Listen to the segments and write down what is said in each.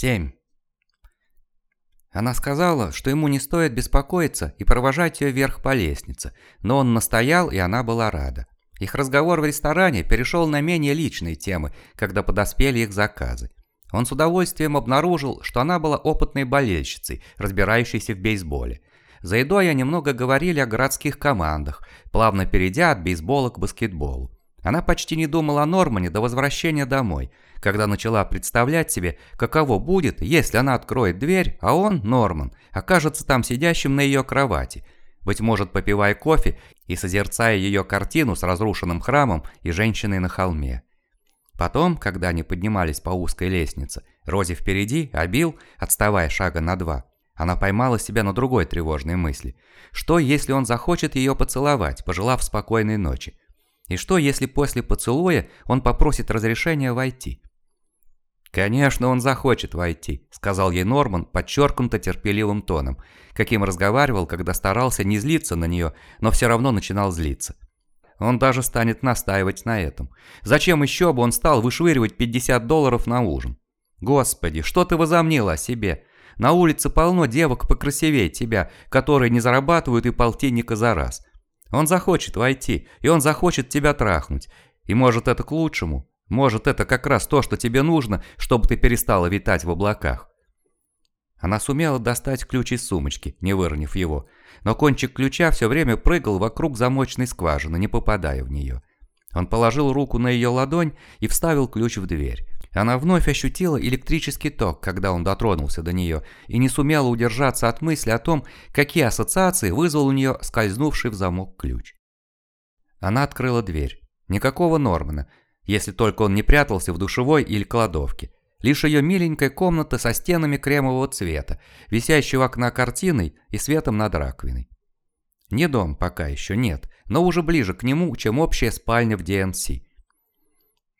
7. Она сказала, что ему не стоит беспокоиться и провожать ее вверх по лестнице, но он настоял, и она была рада. Их разговор в ресторане перешел на менее личные темы, когда подоспели их заказы. Он с удовольствием обнаружил, что она была опытной болельщицей, разбирающейся в бейсболе. За едой они немного говорили о городских командах, плавно перейдя от бейсбола к баскетболу. Она почти не думала о Нормане до возвращения домой, когда начала представлять себе, каково будет, если она откроет дверь, а он, Норман, окажется там сидящим на ее кровати, быть может, попивая кофе и созерцая ее картину с разрушенным храмом и женщиной на холме. Потом, когда они поднимались по узкой лестнице, Рози впереди, а Билл, отставая шага на два, она поймала себя на другой тревожной мысли. Что, если он захочет ее поцеловать, пожелав спокойной ночи? И что, если после поцелуя он попросит разрешения войти? «Конечно, он захочет войти», — сказал ей Норман подчеркнуто терпеливым тоном, каким разговаривал, когда старался не злиться на нее, но все равно начинал злиться. Он даже станет настаивать на этом. Зачем еще бы он стал вышвыривать 50 долларов на ужин? Господи, что ты возомнила о себе? На улице полно девок покрасивее тебя, которые не зарабатывают и полтинника за раз. Он захочет войти, и он захочет тебя трахнуть. И может это к лучшему. Может это как раз то, что тебе нужно, чтобы ты перестала витать в облаках. Она сумела достать ключ из сумочки, не выронив его, но кончик ключа все время прыгал вокруг замочной скважины, не попадая в нее. Он положил руку на ее ладонь и вставил ключ в дверь. Она вновь ощутила электрический ток, когда он дотронулся до нее, и не сумела удержаться от мысли о том, какие ассоциации вызвал у нее скользнувший в замок ключ. Она открыла дверь. Никакого Нормана, если только он не прятался в душевой или кладовке. Лишь ее миленькая комната со стенами кремового цвета, висящего окна картиной и светом над раковиной. Не дом пока еще нет, но уже ближе к нему, чем общая спальня в ДНС.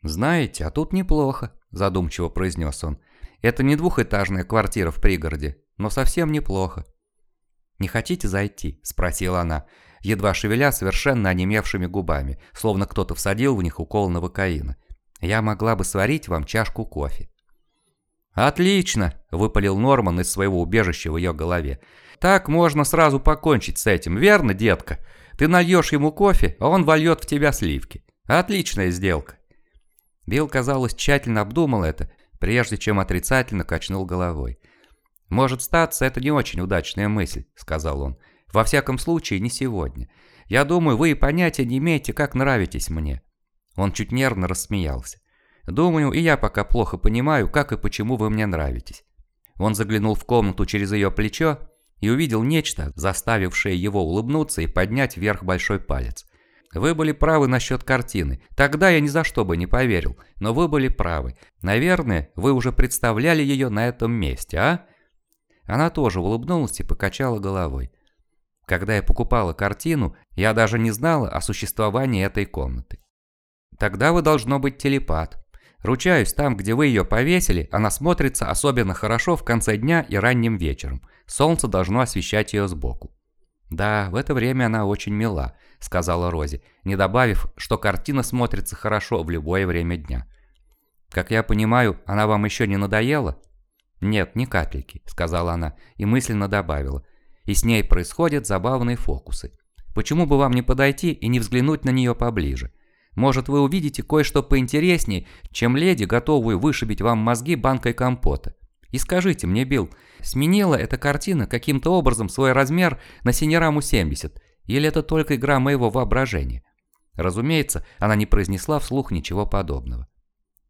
«Знаете, а тут неплохо», – задумчиво произнес он. «Это не двухэтажная квартира в пригороде, но совсем неплохо». «Не хотите зайти?» – спросила она, едва шевеля совершенно онемевшими губами, словно кто-то всадил в них укол новокаина. «Я могла бы сварить вам чашку кофе». «Отлично!» – выпалил Норман из своего убежища в ее голове. «Так можно сразу покончить с этим, верно, детка? Ты нальешь ему кофе, а он вольет в тебя сливки. Отличная сделка!» Билл, казалось, тщательно обдумал это, прежде чем отрицательно качнул головой. «Может статься, это не очень удачная мысль», – сказал он. «Во всяком случае, не сегодня. Я думаю, вы и понятия не имеете, как нравитесь мне». Он чуть нервно рассмеялся. «Думаю, и я пока плохо понимаю, как и почему вы мне нравитесь». Он заглянул в комнату через ее плечо и увидел нечто, заставившее его улыбнуться и поднять вверх большой палец. Вы были правы насчет картины. Тогда я ни за что бы не поверил, но вы были правы. Наверное, вы уже представляли ее на этом месте, а? Она тоже улыбнулась и покачала головой. Когда я покупала картину, я даже не знала о существовании этой комнаты. Тогда вы должно быть телепат. Ручаюсь, там, где вы ее повесили, она смотрится особенно хорошо в конце дня и ранним вечером. Солнце должно освещать ее сбоку. Да, в это время она очень мила –— сказала Рози, не добавив, что картина смотрится хорошо в любое время дня. «Как я понимаю, она вам еще не надоела?» «Нет, ни капельки», — сказала она и мысленно добавила. «И с ней происходят забавные фокусы. Почему бы вам не подойти и не взглянуть на нее поближе? Может, вы увидите кое-что поинтереснее, чем леди, готовую вышибить вам мозги банкой компота. И скажите мне, Билл, сменила эта картина каким-то образом свой размер на синераму 70 или это только игра моего воображения? Разумеется, она не произнесла вслух ничего подобного.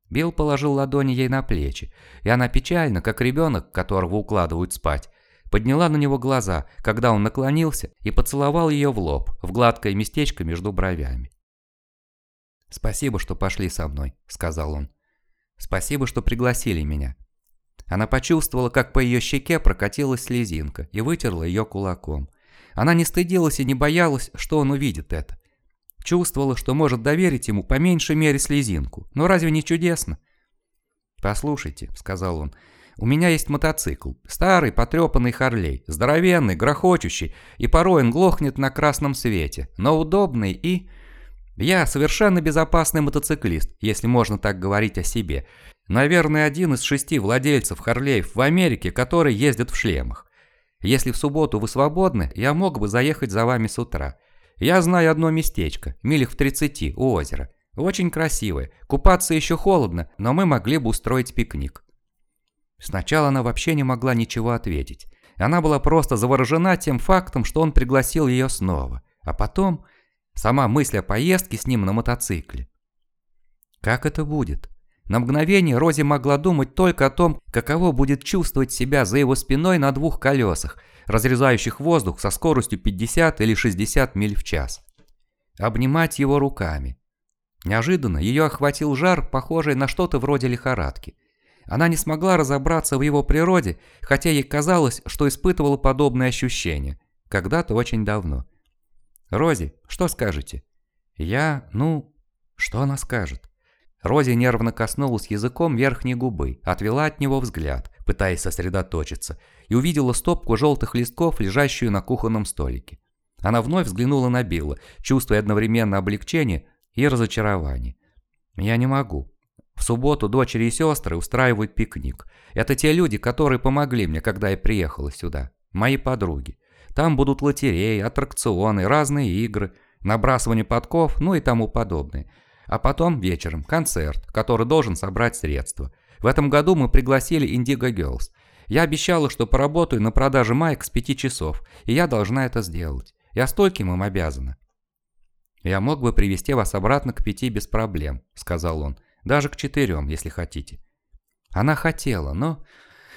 Билл положил ладони ей на плечи, и она печально, как ребенок, которого укладывают спать, подняла на него глаза, когда он наклонился и поцеловал ее в лоб, в гладкое местечко между бровями. «Спасибо, что пошли со мной», — сказал он. «Спасибо, что пригласили меня». Она почувствовала, как по ее щеке прокатилась слезинка и вытерла ее кулаком. Она не стыдилась и не боялась, что он увидит это. Чувствовала, что может доверить ему по меньшей мере слезинку. Но разве не чудесно? «Послушайте», — сказал он, — «у меня есть мотоцикл. Старый, потрепанный Харлей, здоровенный, грохочущий, и порой он глохнет на красном свете, но удобный и...» Я совершенно безопасный мотоциклист, если можно так говорить о себе. Наверное, один из шести владельцев Харлеев в Америке, которые ездят в шлемах. Если в субботу вы свободны, я мог бы заехать за вами с утра. Я знаю одно местечко, милях в 30, у озера. Очень красивое, купаться еще холодно, но мы могли бы устроить пикник. Сначала она вообще не могла ничего ответить. Она была просто заворожена тем фактом, что он пригласил ее снова. А потом Сама мысль о поездке с ним на мотоцикле. Как это будет? На мгновение Рози могла думать только о том, каково будет чувствовать себя за его спиной на двух колесах, разрезающих воздух со скоростью 50 или 60 миль в час. Обнимать его руками. Неожиданно ее охватил жар, похожий на что-то вроде лихорадки. Она не смогла разобраться в его природе, хотя ей казалось, что испытывала подобные ощущения. Когда-то очень давно. «Рози, что скажете?» «Я... ну...» «Что она скажет?» Рози нервно коснулась языком верхней губы, отвела от него взгляд, пытаясь сосредоточиться, и увидела стопку желтых листков, лежащую на кухонном столике. Она вновь взглянула на Билла, чувствуя одновременно облегчение и разочарование. «Я не могу. В субботу дочери и сестры устраивают пикник. Это те люди, которые помогли мне, когда я приехала сюда. Мои подруги. Там будут лотереи, аттракционы, разные игры, набрасывание подков, ну и тому подобное. А потом вечером концерт, который должен собрать средства. В этом году мы пригласили Indigo Girls. Я обещала, что поработаю на продаже майк с 5 часов, и я должна это сделать. Я стольким им обязана. «Я мог бы привести вас обратно к пяти без проблем», — сказал он. «Даже к четырем, если хотите». Она хотела, но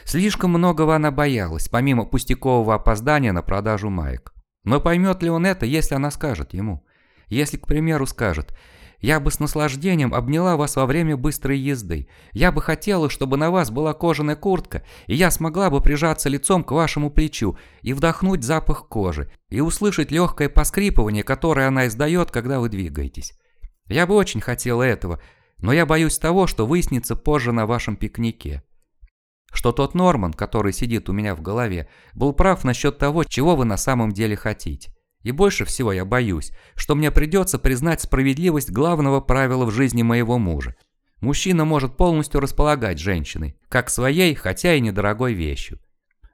Слишком многого она боялась, помимо пустякового опоздания на продажу маек. Но поймет ли он это, если она скажет ему? Если, к примеру, скажет «Я бы с наслаждением обняла вас во время быстрой езды. Я бы хотела, чтобы на вас была кожаная куртка, и я смогла бы прижаться лицом к вашему плечу и вдохнуть запах кожи, и услышать легкое поскрипывание, которое она издает, когда вы двигаетесь. Я бы очень хотела этого, но я боюсь того, что выяснится позже на вашем пикнике что тот Норман, который сидит у меня в голове, был прав насчет того, чего вы на самом деле хотите. И больше всего я боюсь, что мне придется признать справедливость главного правила в жизни моего мужа. Мужчина может полностью располагать женщиной, как своей, хотя и недорогой вещью.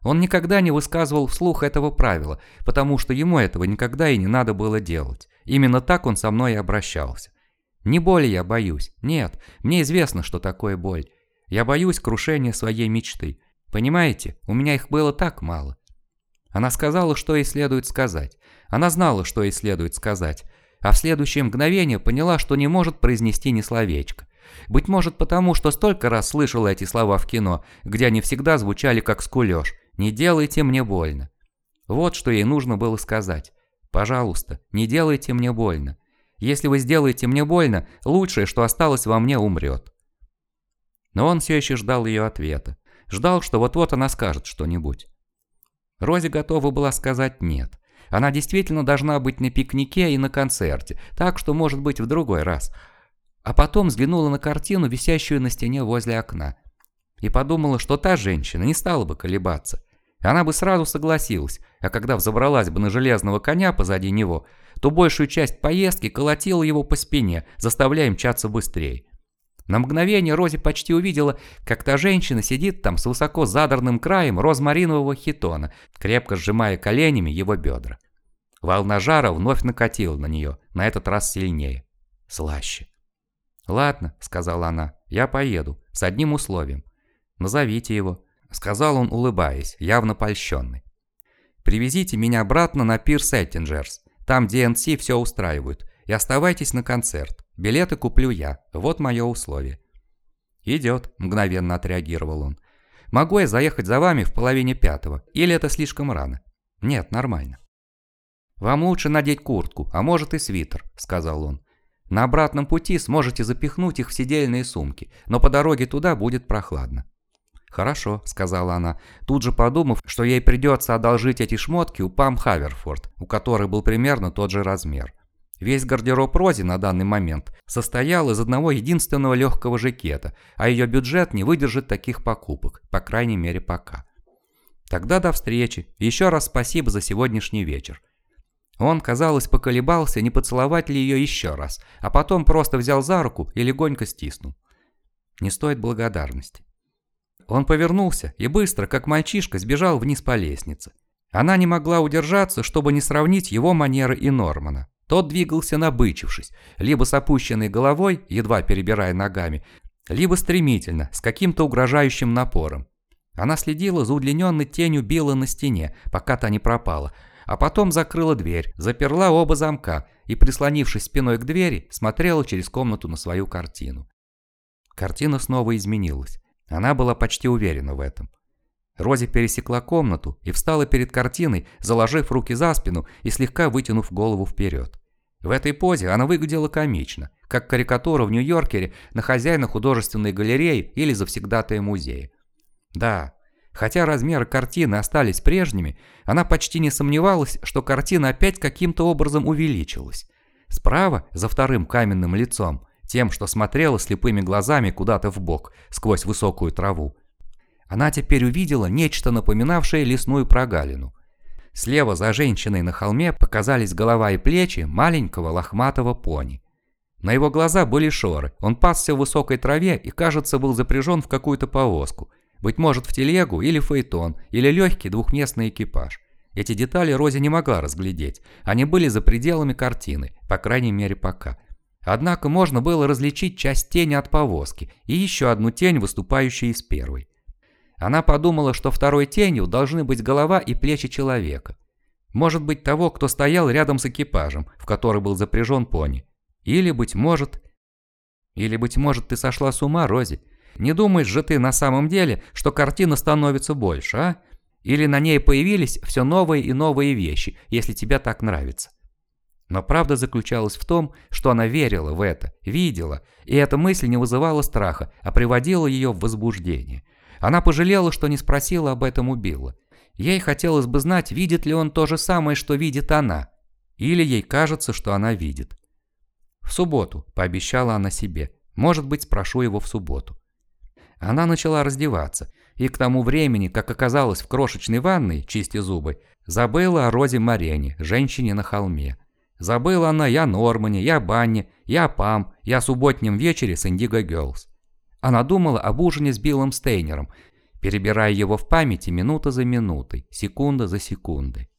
Он никогда не высказывал вслух этого правила, потому что ему этого никогда и не надо было делать. Именно так он со мной и обращался. Не боли я боюсь. Нет, мне известно, что такое боль. Я боюсь крушения своей мечты. Понимаете, у меня их было так мало. Она сказала, что ей следует сказать. Она знала, что ей следует сказать. А в следующее мгновение поняла, что не может произнести ни словечко. Быть может потому, что столько раз слышала эти слова в кино, где они всегда звучали как скулёж. «Не делайте мне больно». Вот что ей нужно было сказать. «Пожалуйста, не делайте мне больно. Если вы сделаете мне больно, лучшее, что осталось во мне, умрет». Но он все еще ждал ее ответа. Ждал, что вот-вот она скажет что-нибудь. Рози готова была сказать «нет». Она действительно должна быть на пикнике и на концерте, так что может быть в другой раз. А потом взглянула на картину, висящую на стене возле окна. И подумала, что та женщина не стала бы колебаться. Она бы сразу согласилась, а когда взобралась бы на железного коня позади него, то большую часть поездки колотила его по спине, заставляя мчаться быстрее. На мгновение Рози почти увидела, как та женщина сидит там с высоко задранным краем розмаринового хитона, крепко сжимая коленями его бедра. Волна жара вновь накатила на нее, на этот раз сильнее. Слаще. «Ладно», — сказала она, — «я поеду, с одним условием. Назовите его», — сказал он, улыбаясь, явно польщенный. «Привезите меня обратно на пир Сеттинджерс, там DNC все устраивают, и оставайтесь на концерт. Билеты куплю я. Вот мое условие». «Идет», – мгновенно отреагировал он. «Могу я заехать за вами в половине пятого? Или это слишком рано?» «Нет, нормально». «Вам лучше надеть куртку, а может и свитер», – сказал он. «На обратном пути сможете запихнуть их в сидельные сумки, но по дороге туда будет прохладно». «Хорошо», – сказала она, тут же подумав, что ей придется одолжить эти шмотки у Пам Хаверфорд, у которой был примерно тот же размер. Весь гардероб Рози на данный момент состоял из одного единственного легкого жакета, а ее бюджет не выдержит таких покупок, по крайней мере пока. Тогда до встречи. Еще раз спасибо за сегодняшний вечер. Он, казалось, поколебался, не поцеловать ли ее еще раз, а потом просто взял за руку и легонько стиснул. Не стоит благодарности. Он повернулся и быстро, как мальчишка, сбежал вниз по лестнице. Она не могла удержаться, чтобы не сравнить его манеры и Нормана. Тот двигался набычившись, либо с опущенной головой, едва перебирая ногами, либо стремительно, с каким-то угрожающим напором. Она следила за удлиненной тенью Билла на стене, пока та не пропала, а потом закрыла дверь, заперла оба замка и, прислонившись спиной к двери, смотрела через комнату на свою картину. Картина снова изменилась. Она была почти уверена в этом. Рози пересекла комнату и встала перед картиной, заложив руки за спину и слегка вытянув голову вперед. В этой позе она выглядела комично, как карикатура в Нью-Йоркере на хозяина художественной галереи или завсегдатая музея. Да, хотя размеры картины остались прежними, она почти не сомневалась, что картина опять каким-то образом увеличилась. Справа, за вторым каменным лицом, тем, что смотрела слепыми глазами куда-то в бок сквозь высокую траву, она теперь увидела нечто напоминавшее лесную прогалину. Слева за женщиной на холме показались голова и плечи маленького лохматого пони. На его глаза были шоры, он пасся в высокой траве и, кажется, был запряжен в какую-то повозку. Быть может, в телегу или фаэтон, или легкий двухместный экипаж. Эти детали Рози не могла разглядеть, они были за пределами картины, по крайней мере пока. Однако можно было различить часть тени от повозки и еще одну тень, выступающую из первой. Она подумала, что второй тенью должны быть голова и плечи человека. Может быть того, кто стоял рядом с экипажем, в который был запряжен пони. Или, быть может... Или, быть может, ты сошла с ума, Рози? Не думаешь же ты на самом деле, что картина становится больше, а? Или на ней появились все новые и новые вещи, если тебе так нравится? Но правда заключалась в том, что она верила в это, видела, и эта мысль не вызывала страха, а приводила ее в возбуждение – она пожалела, что не спросила об этом у Билла. Ей хотелось бы знать, видит ли он то же самое, что видит она. Или ей кажется, что она видит. «В субботу», – пообещала она себе. «Может быть, спрошу его в субботу». Она начала раздеваться, и к тому времени, как оказалась в крошечной ванной, чистя зубы, забыла о Розе Марене, женщине на холме. Забыла она и о Нормане, и о Банне, и о Пам, и о субботнем вечере с Индиго Герлс. Она думала об ужине с Биллом Стейнером, перебирая его в памяти минута за минутой, секунда за секундой.